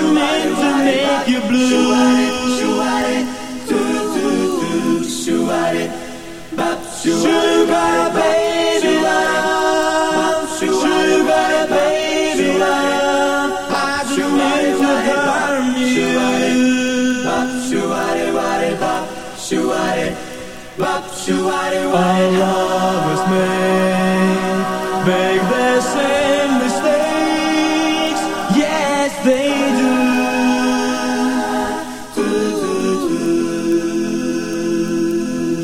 I just meant to make you blue. Sugar baby love, sugar baby love, I just meant to harm you. Our lovers may make the same mistakes, yes they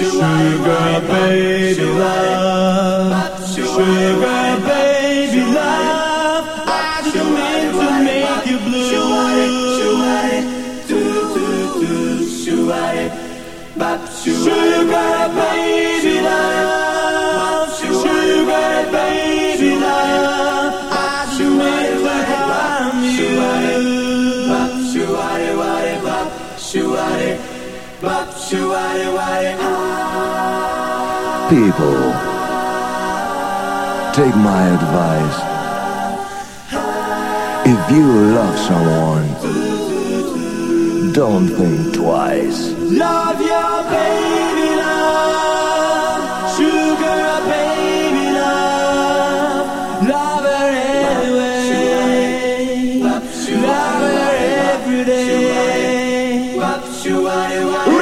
Sugar baby love, sugar baby love, I to make you blue. Sugar baby People, take my advice. If you love someone, don't think twice. Love your baby love, sugar baby love, love her anyway, love her every day.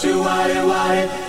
shoo-wah-dee, wah-dee.